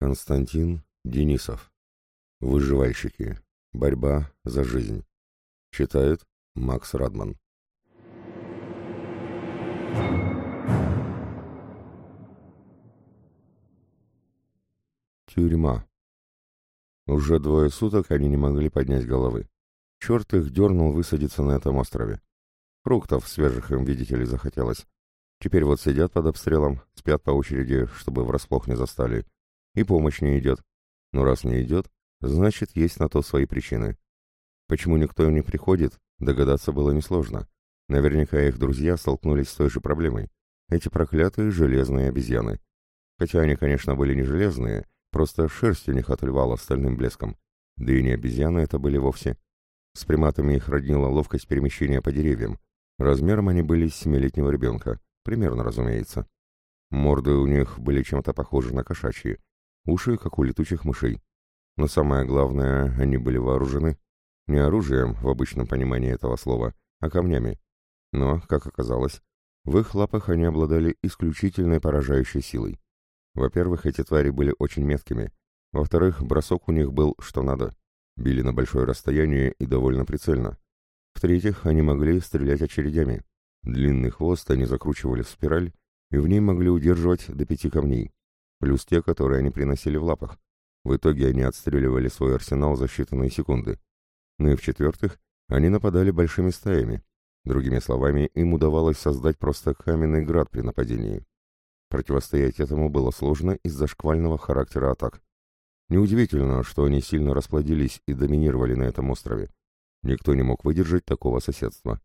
Константин Денисов. Выживальщики. Борьба за жизнь. Читает Макс Радман. Тюрьма. Уже двое суток они не могли поднять головы. Черт их дернул высадиться на этом острове. Фруктов свежих им, видите ли, захотелось. Теперь вот сидят под обстрелом, спят по очереди, чтобы врасплох не застали и помощь не идет. Но раз не идет, значит, есть на то свои причины. Почему никто не приходит, догадаться было несложно. Наверняка их друзья столкнулись с той же проблемой. Эти проклятые железные обезьяны. Хотя они, конечно, были не железные, просто шерсть у них отливала стальным блеском. Да и не обезьяны это были вовсе. С приматами их роднила ловкость перемещения по деревьям. Размером они были семилетнего ребенка. Примерно, разумеется. Морды у них были чем-то похожи на кошачьи, уши, как у летучих мышей. Но самое главное, они были вооружены не оружием в обычном понимании этого слова, а камнями. Но, как оказалось, в их лапах они обладали исключительной поражающей силой. Во-первых, эти твари были очень меткими. Во-вторых, бросок у них был что надо. Били на большое расстояние и довольно прицельно. В-третьих, они могли стрелять очередями. Длинный хвост они закручивали в спираль, и в ней могли удерживать до пяти камней плюс те, которые они приносили в лапах. В итоге они отстреливали свой арсенал за считанные секунды. Ну и в-четвертых, они нападали большими стаями. Другими словами, им удавалось создать просто каменный град при нападении. Противостоять этому было сложно из-за шквального характера атак. Неудивительно, что они сильно расплодились и доминировали на этом острове. Никто не мог выдержать такого соседства.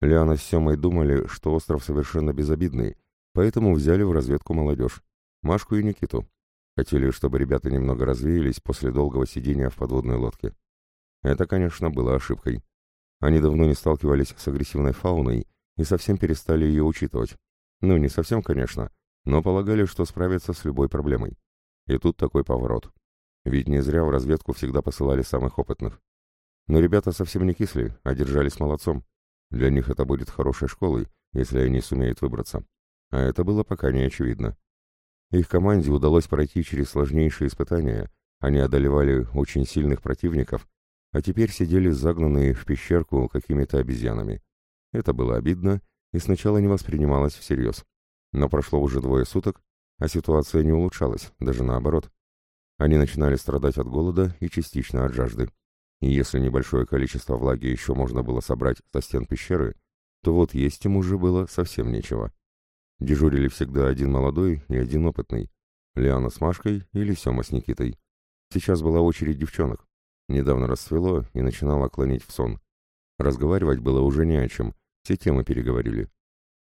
Лиана с Семой думали, что остров совершенно безобидный, поэтому взяли в разведку молодежь. Машку и Никиту. Хотели, чтобы ребята немного развеялись после долгого сидения в подводной лодке. Это, конечно, было ошибкой. Они давно не сталкивались с агрессивной фауной и совсем перестали ее учитывать. Ну, не совсем, конечно, но полагали, что справятся с любой проблемой. И тут такой поворот. Ведь не зря в разведку всегда посылали самых опытных. Но ребята совсем не кисли, а держались молодцом. Для них это будет хорошей школой, если они сумеют выбраться. А это было пока не очевидно. Их команде удалось пройти через сложнейшие испытания, они одолевали очень сильных противников, а теперь сидели загнанные в пещерку какими-то обезьянами. Это было обидно и сначала не воспринималось всерьез. Но прошло уже двое суток, а ситуация не улучшалась, даже наоборот. Они начинали страдать от голода и частично от жажды. И если небольшое количество влаги еще можно было собрать со стен пещеры, то вот есть им уже было совсем нечего. Дежурили всегда один молодой и один опытный. Лиана с Машкой или Сема с Никитой. Сейчас была очередь девчонок. Недавно расцвело и начинало клонить в сон. Разговаривать было уже не о чем, все темы переговорили.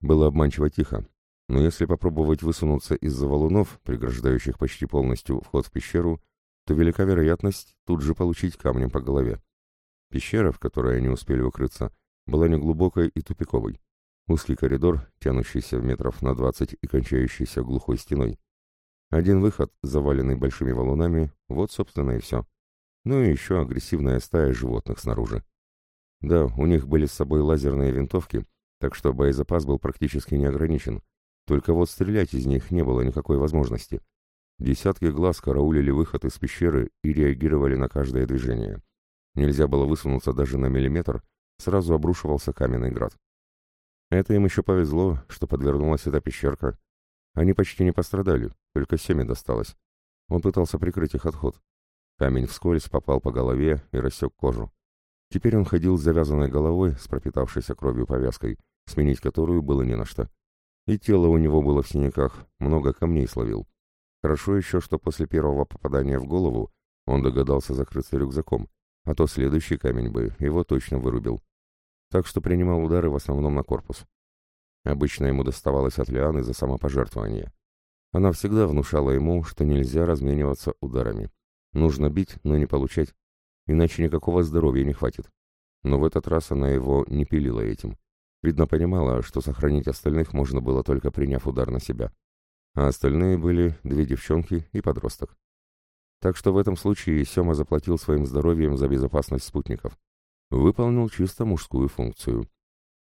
Было обманчиво тихо, но если попробовать высунуться из-за валунов, преграждающих почти полностью вход в пещеру, то велика вероятность тут же получить камнем по голове. Пещера, в которой они успели укрыться, была неглубокой и тупиковой. Узкий коридор, тянущийся в метров на двадцать и кончающийся глухой стеной. Один выход, заваленный большими валунами, вот, собственно, и все. Ну и еще агрессивная стая животных снаружи. Да, у них были с собой лазерные винтовки, так что боезапас был практически не ограничен. Только вот стрелять из них не было никакой возможности. Десятки глаз караулили выход из пещеры и реагировали на каждое движение. Нельзя было высунуться даже на миллиметр, сразу обрушивался каменный град. Это им еще повезло, что подвернулась эта пещерка. Они почти не пострадали, только Семе досталось. Он пытался прикрыть их отход. Камень вскользь попал по голове и рассек кожу. Теперь он ходил с завязанной головой, с пропитавшейся кровью повязкой, сменить которую было не на что. И тело у него было в синяках, много камней словил. Хорошо еще, что после первого попадания в голову он догадался закрыться рюкзаком, а то следующий камень бы его точно вырубил так что принимал удары в основном на корпус. Обычно ему доставалось от Лианы за самопожертвование. Она всегда внушала ему, что нельзя размениваться ударами. Нужно бить, но не получать, иначе никакого здоровья не хватит. Но в этот раз она его не пилила этим. Видно, понимала, что сохранить остальных можно было только приняв удар на себя. А остальные были две девчонки и подросток. Так что в этом случае Сема заплатил своим здоровьем за безопасность спутников выполнил чисто мужскую функцию.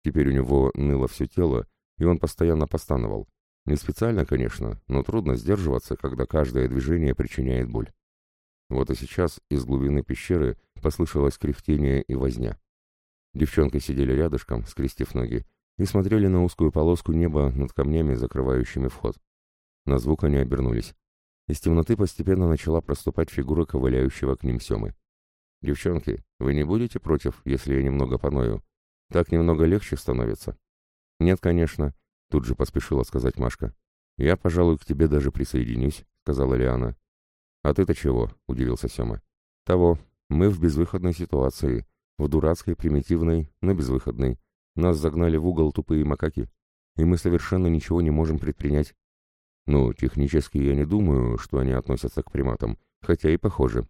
Теперь у него ныло все тело, и он постоянно постановал. Не специально, конечно, но трудно сдерживаться, когда каждое движение причиняет боль. Вот и сейчас из глубины пещеры послышалось кряхтение и возня. Девчонки сидели рядышком, скрестив ноги, и смотрели на узкую полоску неба над камнями, закрывающими вход. На звук они обернулись. Из темноты постепенно начала проступать фигура ковыляющего к ним Семы. «Девчонки, вы не будете против, если я немного поною? Так немного легче становится». «Нет, конечно», Тут же поспешила сказать Машка. «Я, пожалуй, к тебе даже присоединюсь», — сказала Лиана. «А ты-то чего?» — удивился Сема. «Того. Мы в безвыходной ситуации. В дурацкой, примитивной, но безвыходной. Нас загнали в угол тупые макаки, и мы совершенно ничего не можем предпринять. Ну, технически я не думаю, что они относятся к приматам, хотя и похожи.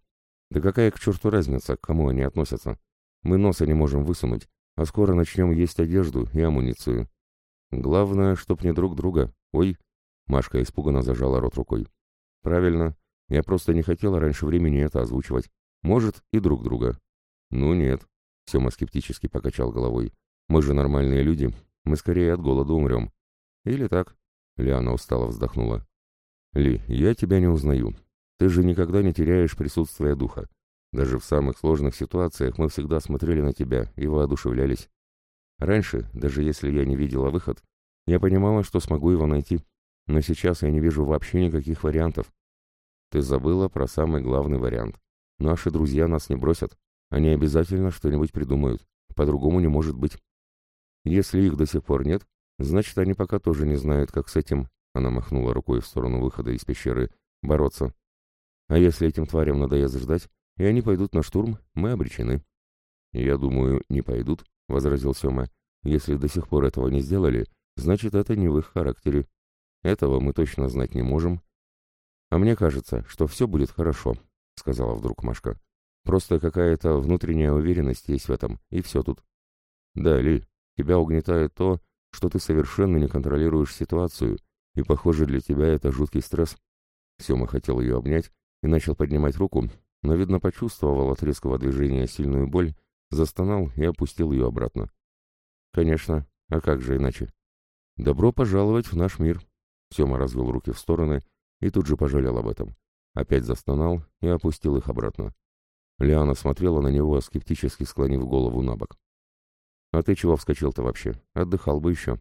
Да какая к черту разница, к кому они относятся? Мы носа не можем высунуть, а скоро начнем есть одежду и амуницию. Главное, чтоб не друг друга. Ой, Машка испуганно зажала рот рукой. Правильно, я просто не хотела раньше времени это озвучивать. Может, и друг друга. Ну нет, Сема скептически покачал головой. Мы же нормальные люди, мы скорее от голода умрем. Или так? Лиана устало вздохнула. Ли, я тебя не узнаю. Ты же никогда не теряешь присутствие духа. Даже в самых сложных ситуациях мы всегда смотрели на тебя и воодушевлялись. Раньше, даже если я не видела выход, я понимала, что смогу его найти, но сейчас я не вижу вообще никаких вариантов. Ты забыла про самый главный вариант. Наши друзья нас не бросят. Они обязательно что-нибудь придумают. По-другому не может быть. Если их до сих пор нет, значит, они пока тоже не знают, как с этим, она махнула рукой в сторону выхода из пещеры, бороться. А если этим тварям надоест ждать, и они пойдут на штурм, мы обречены. Я думаю, не пойдут, — возразил Сема. «Если до сих пор этого не сделали, значит, это не в их характере. Этого мы точно знать не можем». «А мне кажется, что все будет хорошо», — сказала вдруг Машка. «Просто какая-то внутренняя уверенность есть в этом, и все тут». «Да, Ли, тебя угнетает то, что ты совершенно не контролируешь ситуацию, и, похоже, для тебя это жуткий стресс». Сема хотел ее обнять и начал поднимать руку, но, видно, почувствовал от резкого движения сильную боль застонал и опустил ее обратно. «Конечно, а как же иначе?» «Добро пожаловать в наш мир!» Сема развел руки в стороны и тут же пожалел об этом. Опять застонал и опустил их обратно. Лиана смотрела на него, скептически склонив голову на бок. «А ты чего вскочил-то вообще? Отдыхал бы еще».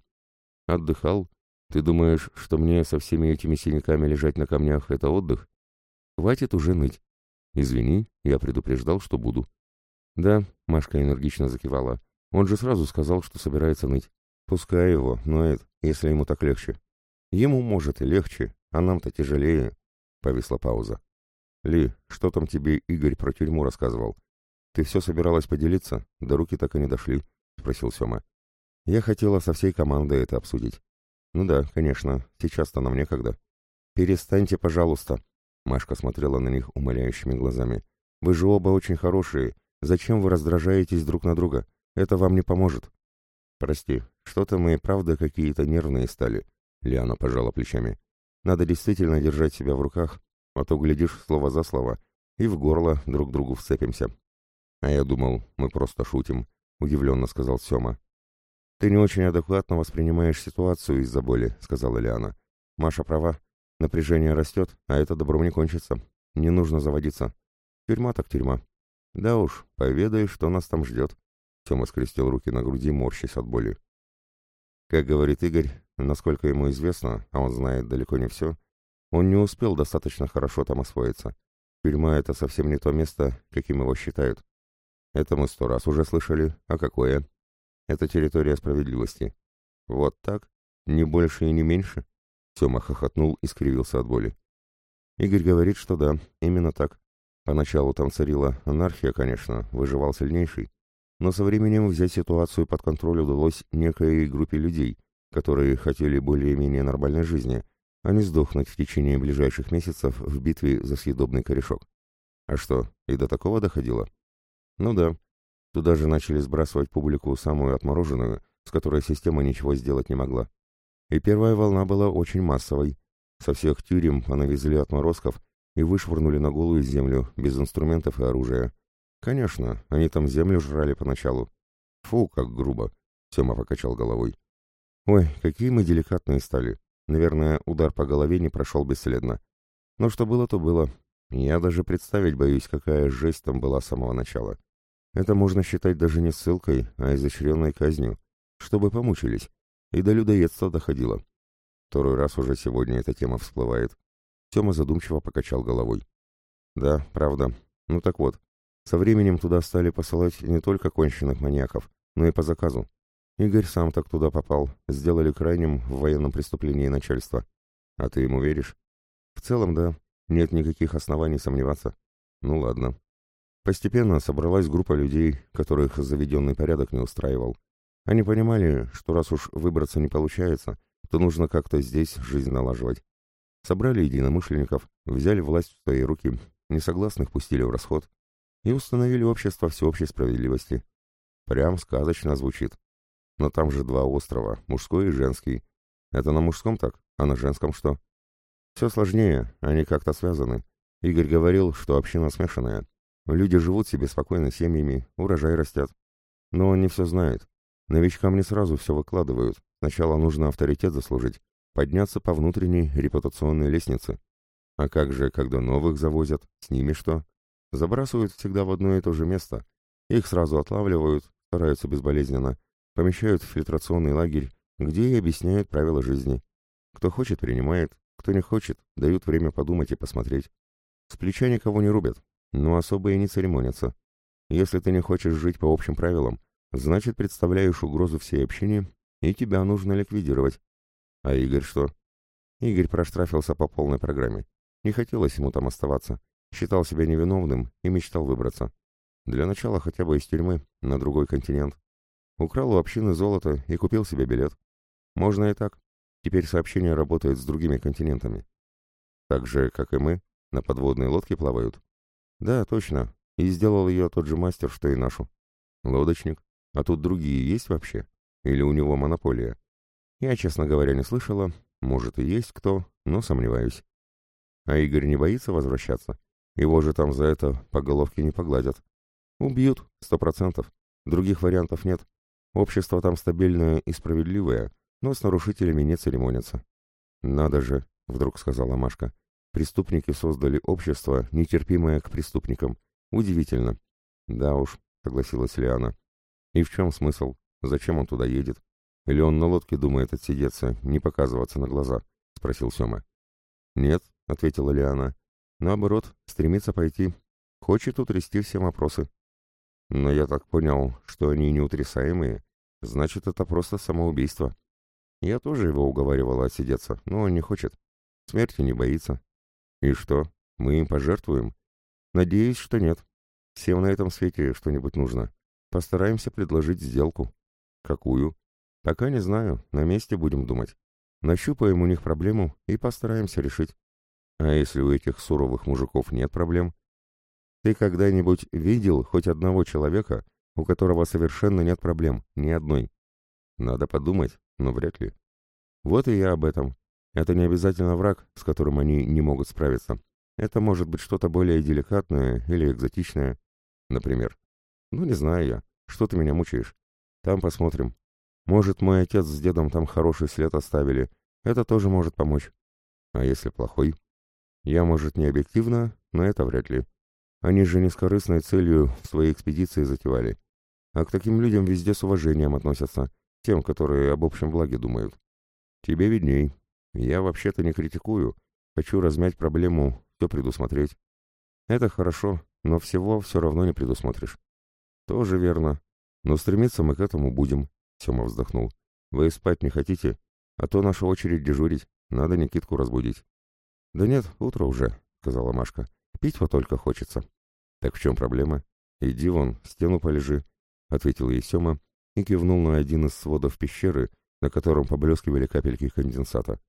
«Отдыхал? Ты думаешь, что мне со всеми этими синяками лежать на камнях — это отдых? Хватит уже ныть. Извини, я предупреждал, что буду. «Да», — Машка энергично закивала. «Он же сразу сказал, что собирается ныть. Пускай его, ноет, если ему так легче». «Ему, может, и легче, а нам-то тяжелее», — повисла пауза. «Ли, что там тебе Игорь про тюрьму рассказывал? Ты все собиралась поделиться, да руки так и не дошли», — спросил Сема. «Я хотела со всей командой это обсудить». «Ну да, конечно, сейчас-то нам некогда». «Перестаньте, пожалуйста», — Машка смотрела на них умоляющими глазами. «Вы же оба очень хорошие, Зачем вы раздражаетесь друг на друга? Это вам не поможет. Прости, что-то мы и правда какие-то нервные стали. Лиана пожала плечами. Надо действительно держать себя в руках, а то, глядишь, слово за слово, и в горло друг другу вцепимся. А я думал, мы просто шутим, удивленно сказал Сема. Ты не очень адекватно воспринимаешь ситуацию из-за боли, сказала Лиана. Маша права. Напряжение растет, а это добром не кончится. Не нужно заводиться. Тюрьма так тюрьма. «Да уж, поведай, что нас там ждет». Тёма скрестил руки на груди, морщась от боли. Как говорит Игорь, насколько ему известно, а он знает далеко не все, он не успел достаточно хорошо там освоиться. Тюрьма — это совсем не то место, каким его считают. Это мы сто раз уже слышали. А какое? Это территория справедливости. Вот так? Не больше и не меньше? Тёма хохотнул и скривился от боли. Игорь говорит, что да, именно так. Поначалу там царила анархия, конечно, выживал сильнейший, но со временем взять ситуацию под контроль удалось некой группе людей, которые хотели более-менее нормальной жизни, а не сдохнуть в течение ближайших месяцев в битве за съедобный корешок. А что, и до такого доходило? Ну да. Туда же начали сбрасывать публику самую отмороженную, с которой система ничего сделать не могла. И первая волна была очень массовой. Со всех тюрем она везли отморозков, и вышвырнули на голую землю, без инструментов и оружия. Конечно, они там землю жрали поначалу. Фу, как грубо. Сема покачал головой. Ой, какие мы деликатные стали. Наверное, удар по голове не прошел бесследно. Но что было, то было. Я даже представить боюсь, какая жесть там была с самого начала. Это можно считать даже не ссылкой, а изощренной казнью, чтобы помучились. И до людоедства доходило. Второй раз уже сегодня эта тема всплывает. Тёма задумчиво покачал головой. Да, правда. Ну так вот, со временем туда стали посылать не только конченых маньяков, но и по заказу. Игорь сам так туда попал, сделали крайним в военном преступлении начальства. А ты ему веришь? В целом, да. Нет никаких оснований сомневаться. Ну ладно. Постепенно собралась группа людей, которых заведенный порядок не устраивал. Они понимали, что раз уж выбраться не получается, то нужно как-то здесь жизнь налаживать. Собрали единомышленников, взяли власть в свои руки, несогласных пустили в расход и установили общество всеобщей справедливости. Прям сказочно звучит. Но там же два острова, мужской и женский. Это на мужском так, а на женском что? Все сложнее, они как-то связаны. Игорь говорил, что община смешанная. Люди живут себе спокойно семьями, урожай растят. Но он не все знает. Новичкам не сразу все выкладывают. Сначала нужно авторитет заслужить, подняться по внутренней репутационной лестнице. А как же, когда новых завозят, с ними что? Забрасывают всегда в одно и то же место. Их сразу отлавливают, стараются безболезненно, помещают в фильтрационный лагерь, где и объясняют правила жизни. Кто хочет, принимает, кто не хочет, дают время подумать и посмотреть. С плеча никого не рубят, но особо и не церемонятся. Если ты не хочешь жить по общим правилам, значит представляешь угрозу всей общине, и тебя нужно ликвидировать. А Игорь что? Игорь проштрафился по полной программе. Не хотелось ему там оставаться. Считал себя невиновным и мечтал выбраться. Для начала хотя бы из тюрьмы на другой континент. Украл у общины золото и купил себе билет. Можно и так. Теперь сообщение работает с другими континентами. Так же, как и мы, на подводной лодке плавают. Да, точно. И сделал ее тот же мастер, что и нашу. Лодочник. А тут другие есть вообще? Или у него монополия? Я, честно говоря, не слышала. Может и есть кто, но сомневаюсь. А Игорь не боится возвращаться? Его же там за это по головке не погладят. Убьют, сто процентов. Других вариантов нет. Общество там стабильное и справедливое, но с нарушителями не церемонятся. «Надо же», — вдруг сказала Машка, — «преступники создали общество, нетерпимое к преступникам. Удивительно». «Да уж», — согласилась Лиана. «И в чем смысл? Зачем он туда едет? Или он на лодке думает отсидеться, не показываться на глаза?» — спросил Сема. «Нет», — ответила Лиана. «Наоборот, стремится пойти. Хочет утрясти все вопросы». «Но я так понял, что они неутрясаемые. Значит, это просто самоубийство». Я тоже его уговаривала отсидеться, но он не хочет. Смерти не боится. И что, мы им пожертвуем? Надеюсь, что нет. Всем на этом свете что-нибудь нужно. Постараемся предложить сделку. Какую? Пока не знаю, на месте будем думать. Нащупаем у них проблему и постараемся решить. А если у этих суровых мужиков нет проблем? Ты когда-нибудь видел хоть одного человека, у которого совершенно нет проблем, ни одной? Надо подумать, но вряд ли. Вот и я об этом. Это не обязательно враг, с которым они не могут справиться. Это может быть что-то более деликатное или экзотичное. Например. Ну, не знаю я. Что ты меня мучаешь? Там посмотрим. Может, мой отец с дедом там хороший след оставили. Это тоже может помочь. А если плохой? Я, может, не объективно, но это вряд ли. Они же не с корыстной целью в свои экспедиции затевали. А к таким людям везде с уважением относятся, тем, которые об общем благе думают. Тебе видней. Я вообще-то не критикую. Хочу размять проблему, все предусмотреть. Это хорошо, но всего все равно не предусмотришь. Тоже верно. Но стремиться мы к этому будем. Сема вздохнул. Вы спать не хотите? А то наша очередь дежурить. Надо Никитку разбудить. Да нет, утро уже, сказала Машка. Пить вот только хочется. Так в чем проблема? Иди вон, стену полежи, ответил ей Сема и кивнул на один из сводов пещеры, на котором поблескивали капельки конденсата.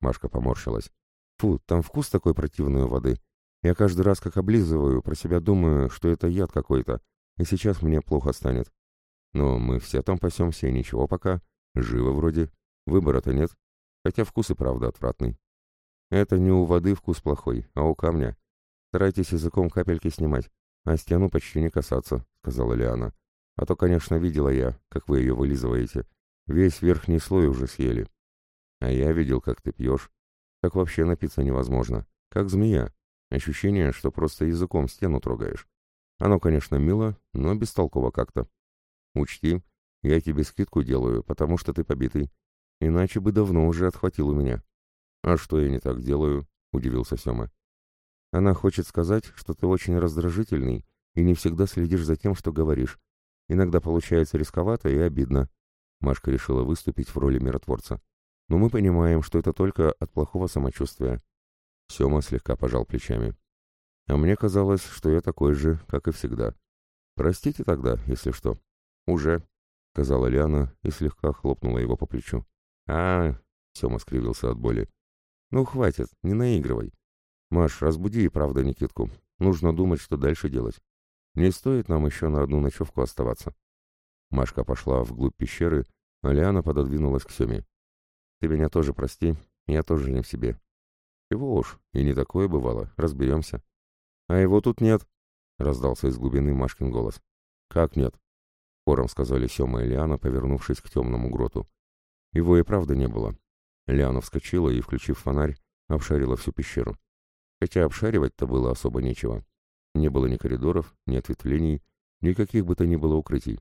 Машка поморщилась. Фу, там вкус такой противной воды. Я каждый раз, как облизываю, про себя думаю, что это яд какой-то, и сейчас мне плохо станет. Но мы все там пасемся, и ничего пока. Живо вроде. Выбора-то нет. Хотя вкус и правда отвратный. Это не у воды вкус плохой, а у камня. Старайтесь языком капельки снимать, а стену почти не касаться, сказала Лиана. А то, конечно, видела я, как вы ее вылизываете. Весь верхний слой уже съели. А я видел, как ты пьешь. Так вообще напиться невозможно. Как змея. Ощущение, что просто языком стену трогаешь. Оно, конечно, мило, но бестолково как-то. Учти, я тебе скидку делаю, потому что ты побитый. Иначе бы давно уже отхватил у меня. А что я не так делаю? Удивился Сема. Она хочет сказать, что ты очень раздражительный и не всегда следишь за тем, что говоришь. Иногда получается рисковато и обидно. Машка решила выступить в роли миротворца. Но мы понимаем, что это только от плохого самочувствия. Сема слегка пожал плечами. А мне казалось, что я такой же, как и всегда. Простите тогда, если что. Уже, сказала Лиана и слегка хлопнула его по плечу. А, Сема скривился от боли. Ну хватит, не наигрывай. Маш, разбуди и правда Никитку. Нужно думать, что дальше делать. Не стоит нам еще на одну ночевку оставаться. Машка пошла вглубь пещеры, а Лиана пододвинулась к Семе. Ты меня тоже прости, я тоже не в себе. Чего уж, и не такое бывало, разберемся. А его тут нет, раздался из глубины Машкин голос. Как нет? Хором сказали Сема и Лиана, повернувшись к темному гроту. Его и правда не было. Лиана вскочила и, включив фонарь, обшарила всю пещеру. Хотя обшаривать-то было особо нечего. Не было ни коридоров, ни ответвлений, никаких бы то ни было укрытий.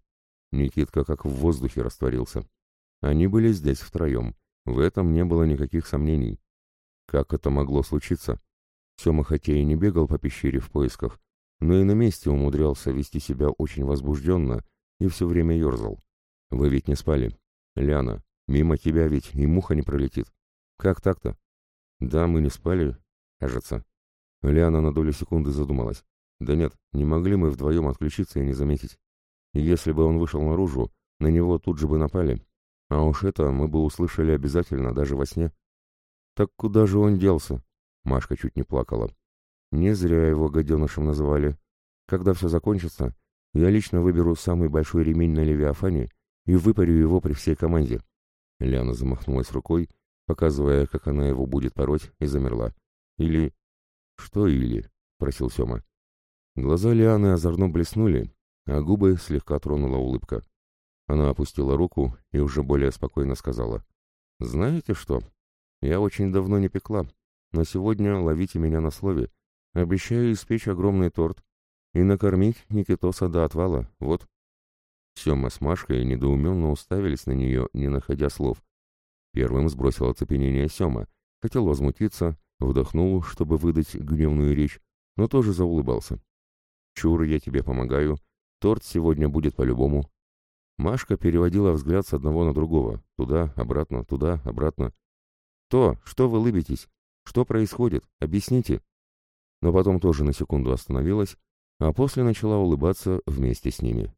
Никитка как в воздухе растворился. Они были здесь втроем. В этом не было никаких сомнений. Как это могло случиться? Сема хотя и не бегал по пещере в поисках, но и на месте умудрялся вести себя очень возбужденно и все время ерзал. Вы ведь не спали. Ляна, мимо тебя ведь и муха не пролетит. Как так-то? Да, мы не спали, кажется. Ляна на долю секунды задумалась. Да нет, не могли мы вдвоем отключиться и не заметить. Если бы он вышел наружу, на него тут же бы напали. А уж это мы бы услышали обязательно, даже во сне. Так куда же он делся? Машка чуть не плакала. Не зря его гаденышем называли. Когда все закончится, я лично выберу самый большой ремень на Левиафане и выпарю его при всей команде. Ляна замахнулась рукой, показывая, как она его будет пороть, и замерла. Или... Что или? — просил Сема. Глаза Лианы озорно блеснули, а губы слегка тронула улыбка. Она опустила руку и уже более спокойно сказала. «Знаете что? Я очень давно не пекла, но сегодня ловите меня на слове. Обещаю испечь огромный торт и накормить Никитоса до отвала, вот». Сема с Машкой недоуменно уставились на нее, не находя слов. Первым сбросил оцепенение Сема, хотел возмутиться, вдохнул, чтобы выдать гневную речь, но тоже заулыбался. «Чур, я тебе помогаю. Торт сегодня будет по-любому». Машка переводила взгляд с одного на другого. Туда, обратно, туда, обратно. «То, что вы лыбитесь? Что происходит? Объясните». Но потом тоже на секунду остановилась, а после начала улыбаться вместе с ними.